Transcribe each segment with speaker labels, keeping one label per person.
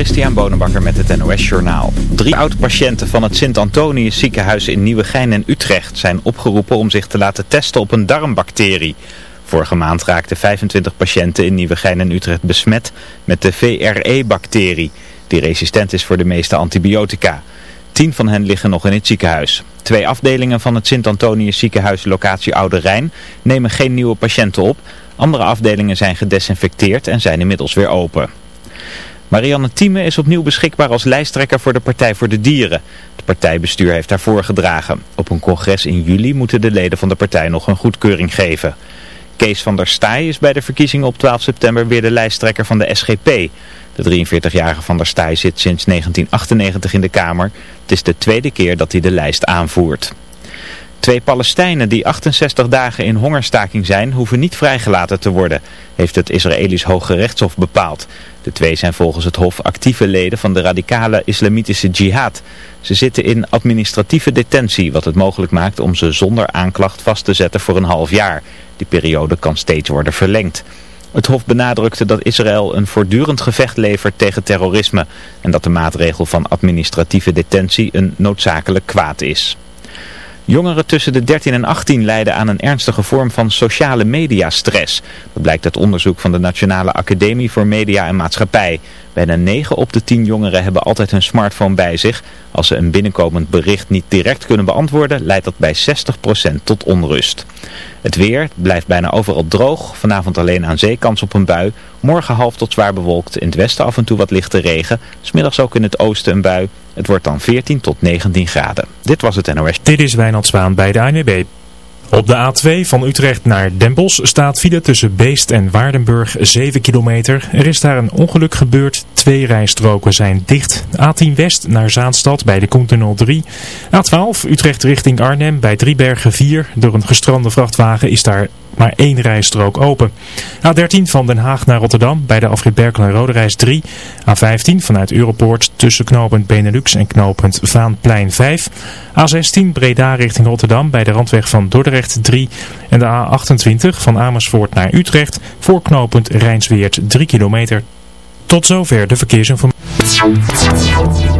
Speaker 1: Christian Bonenbakker met het NOS Journaal. Drie oud-patiënten van het Sint-Antonius ziekenhuis in Nieuwegein en Utrecht zijn opgeroepen om zich te laten testen op een darmbacterie. Vorige maand raakten 25 patiënten in Nieuwegein en Utrecht besmet met de VRE-bacterie, die resistent is voor de meeste antibiotica. Tien van hen liggen nog in het ziekenhuis. Twee afdelingen van het Sint-Antonius ziekenhuis locatie Oude Rijn nemen geen nieuwe patiënten op. Andere afdelingen zijn gedesinfecteerd en zijn inmiddels weer open. Marianne Thieme is opnieuw beschikbaar als lijsttrekker voor de Partij voor de Dieren. Het partijbestuur heeft haar voorgedragen. Op een congres in juli moeten de leden van de partij nog een goedkeuring geven. Kees van der Staaij is bij de verkiezingen op 12 september weer de lijsttrekker van de SGP. De 43-jarige van der Staaij zit sinds 1998 in de Kamer. Het is de tweede keer dat hij de lijst aanvoert. Twee Palestijnen die 68 dagen in hongerstaking zijn, hoeven niet vrijgelaten te worden, heeft het Israëlisch Hoge Rechtshof bepaald. De twee zijn volgens het Hof actieve leden van de radicale islamitische jihad. Ze zitten in administratieve detentie, wat het mogelijk maakt om ze zonder aanklacht vast te zetten voor een half jaar. Die periode kan steeds worden verlengd. Het Hof benadrukte dat Israël een voortdurend gevecht levert tegen terrorisme en dat de maatregel van administratieve detentie een noodzakelijk kwaad is. Jongeren tussen de 13 en 18 lijden aan een ernstige vorm van sociale mediastress. Dat blijkt uit onderzoek van de Nationale Academie voor Media en Maatschappij. Bijna 9 op de 10 jongeren hebben altijd hun smartphone bij zich. Als ze een binnenkomend bericht niet direct kunnen beantwoorden, leidt dat bij 60% tot onrust. Het weer blijft bijna overal droog. Vanavond alleen aan zee kans op een bui. Morgen half tot zwaar bewolkt. In het westen af en toe wat lichte regen. Smiddags ook in het oosten een bui. Het wordt dan 14 tot 19 graden. Dit was het NOS.
Speaker 2: Dit is Wijnand Zwaan bij de ANWB. Op de A2 van Utrecht naar Den Bosch staat file tussen Beest en Waardenburg 7 kilometer. Er is daar een ongeluk gebeurd. Twee rijstroken zijn dicht. A10 West naar Zaanstad bij de Koentunnel 3. A12 Utrecht richting Arnhem bij Driebergen 4. Door een gestrande vrachtwagen is daar maar één rijstrook open. A13 van Den Haag naar Rotterdam bij de afrit Berkel en Roderijs 3. A15 vanuit Europoort tussen knooppunt Benelux en knooppunt Vaanplein 5. A16 Breda richting Rotterdam bij de randweg van Dordrecht 3. En de A28 van Amersfoort naar Utrecht voor knooppunt Rijnsweert 3 kilometer. Tot zover de verkeersinformatie.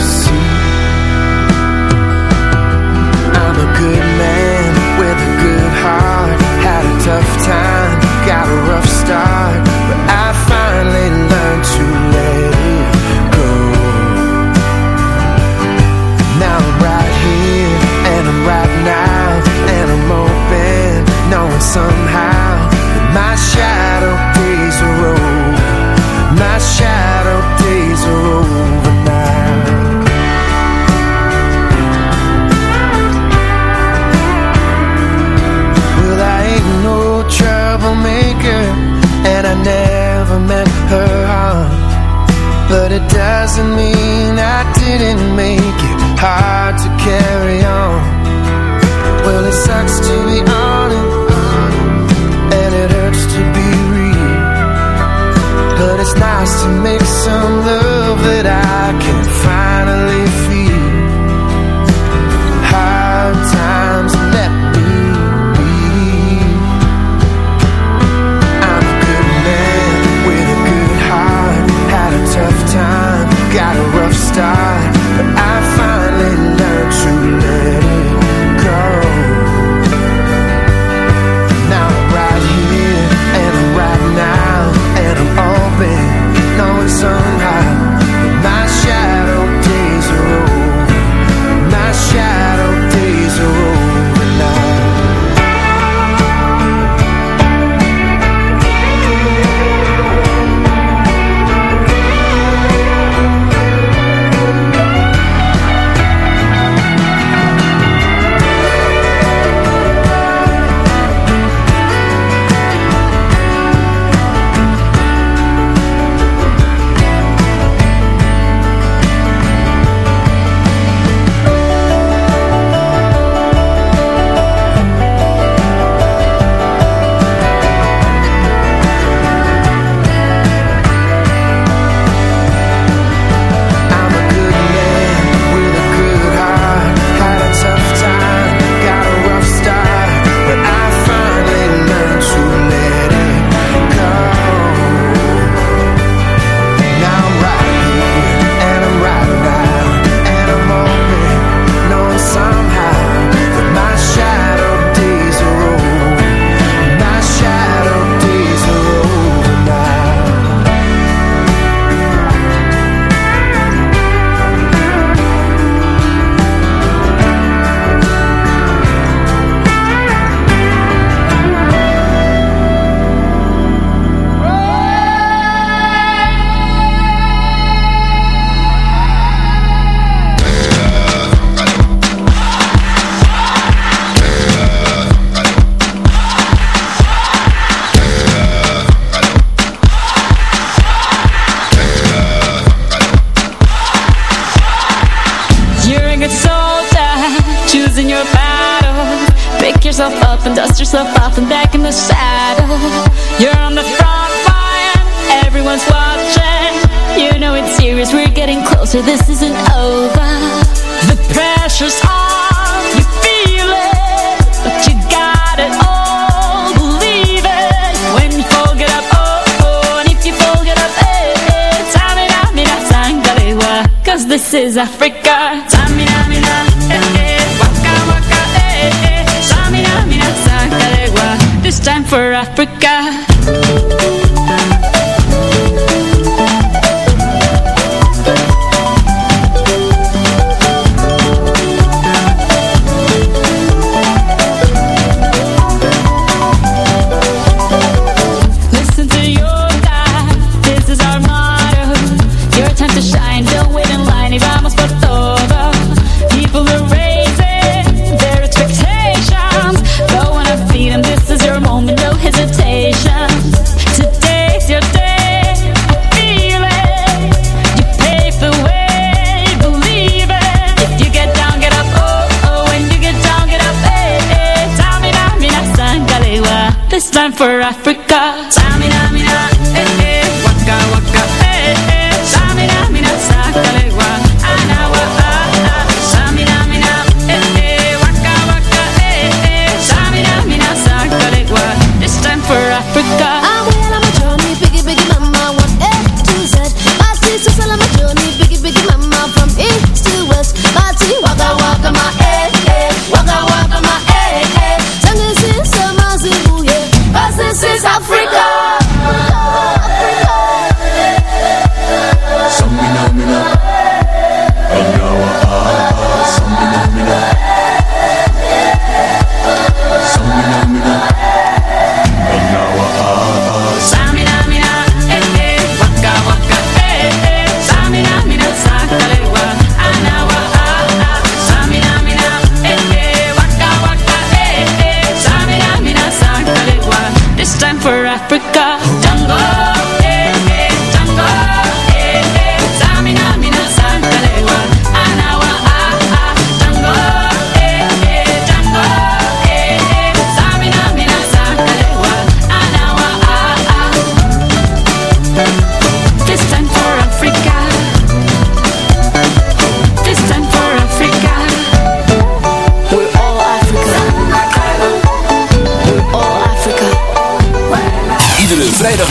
Speaker 3: as I
Speaker 4: freak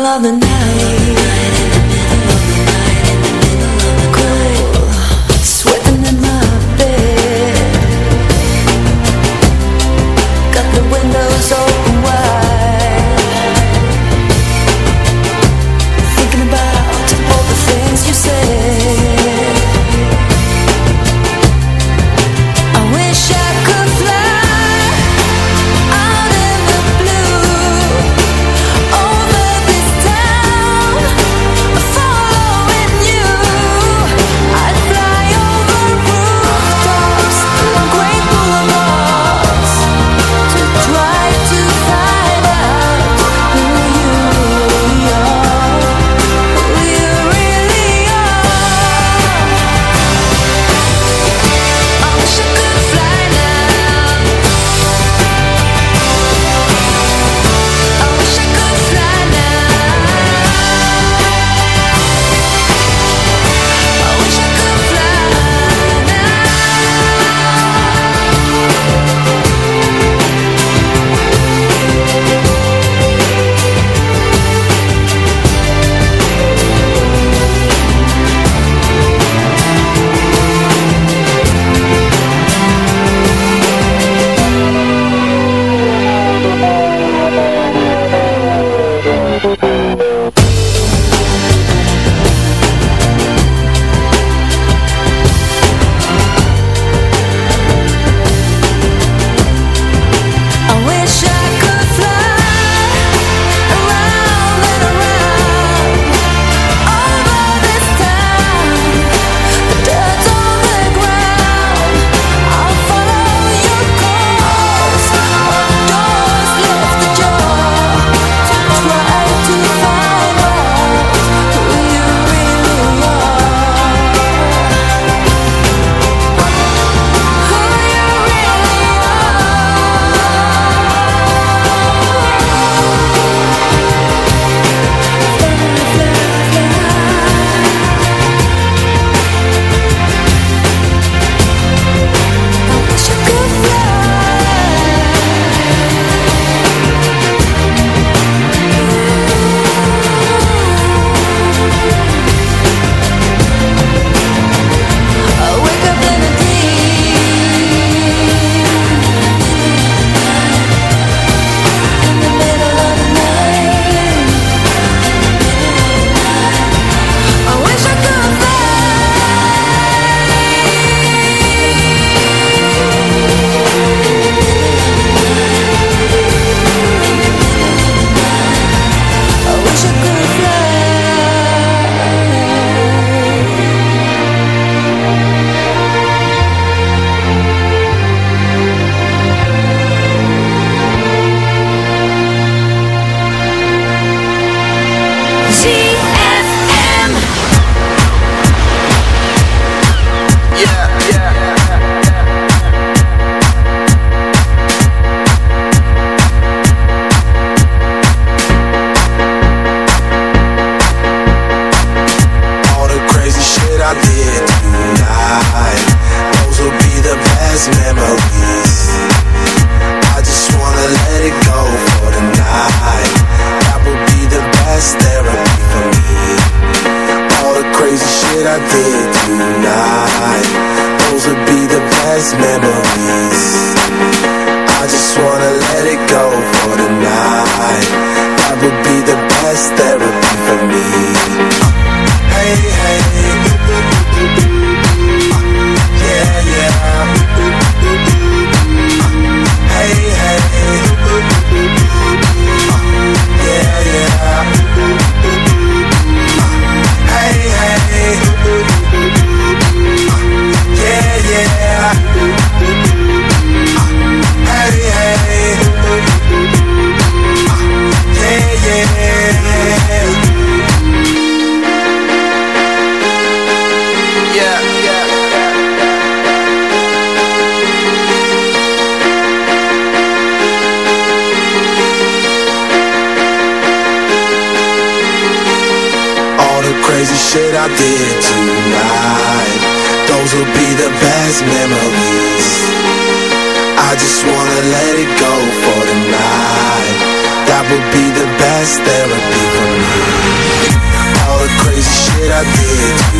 Speaker 5: middle of the night
Speaker 6: as memories. I just wanna let it go for tonight That would be the best therapy for me. All the crazy shit I did.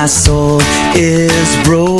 Speaker 7: my
Speaker 8: soul is broken.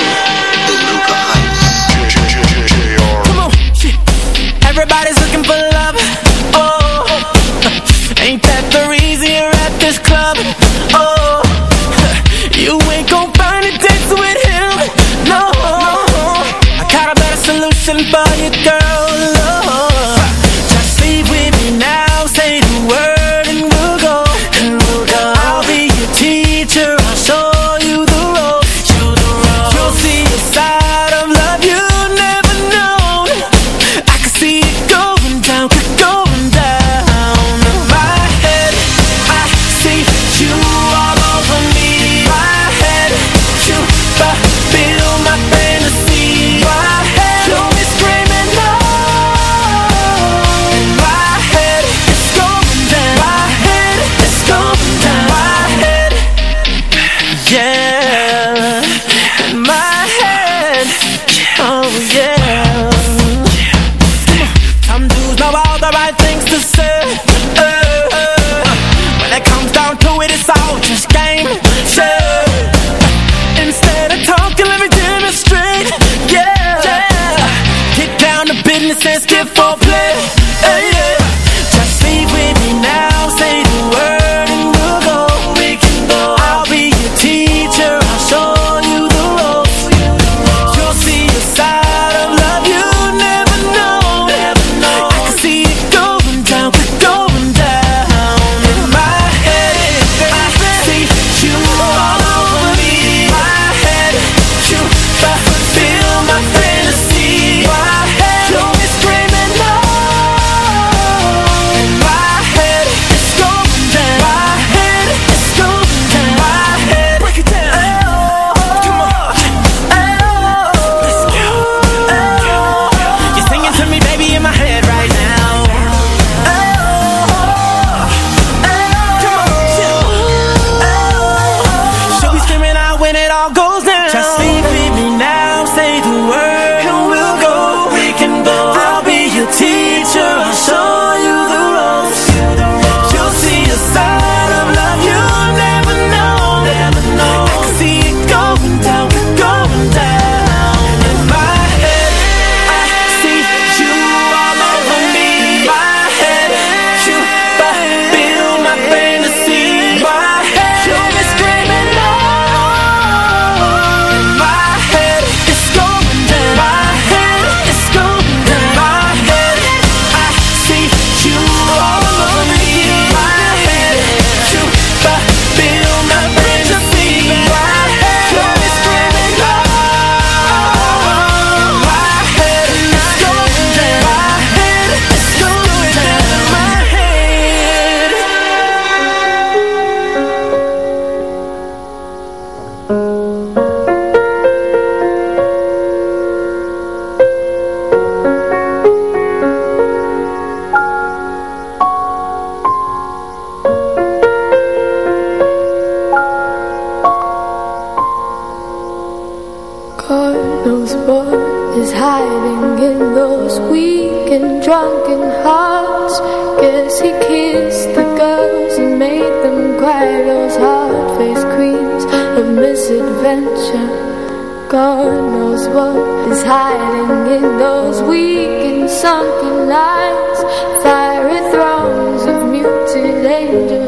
Speaker 9: Everybody's looking for love, oh Ain't that the reason you're at this club?
Speaker 10: Adventure, God knows what is hiding in those weak and sunken lines. Fiery throngs of muted angels.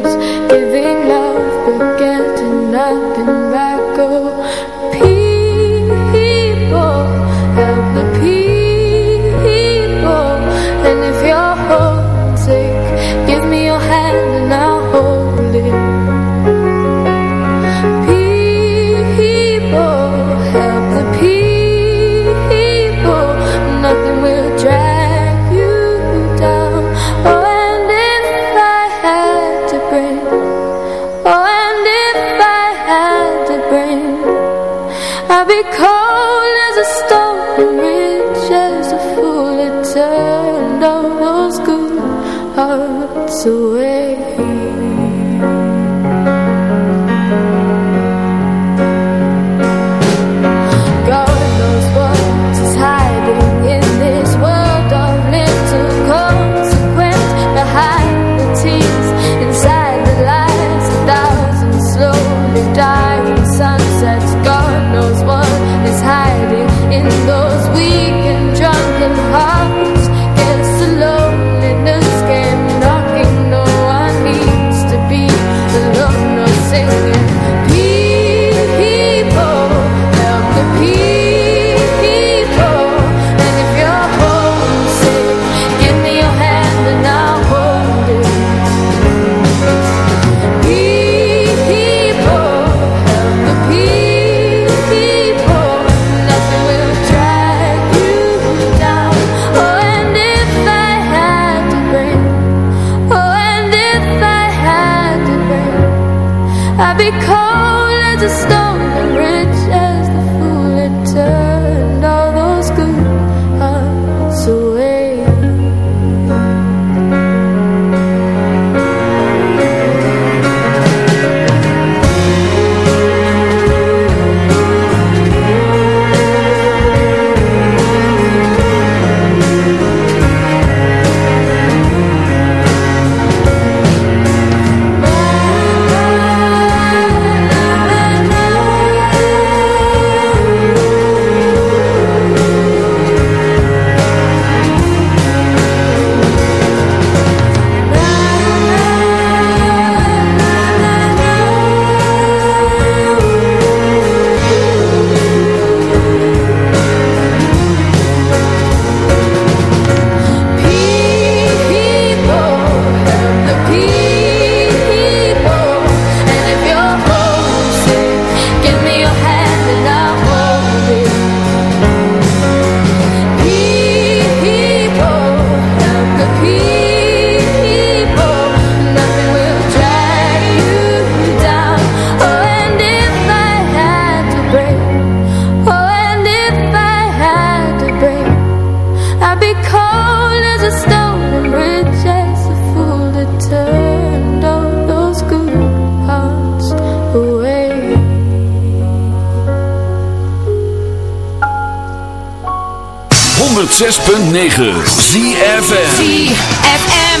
Speaker 11: 106.9 ZFM
Speaker 12: ZFM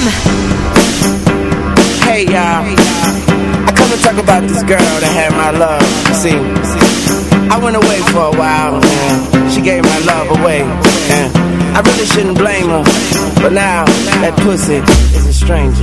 Speaker 13: Hey y'all. I come to talk about this girl that had my love. See I went away for a while and She gave my love away and I really shouldn't blame her. But now that pussy is a stranger.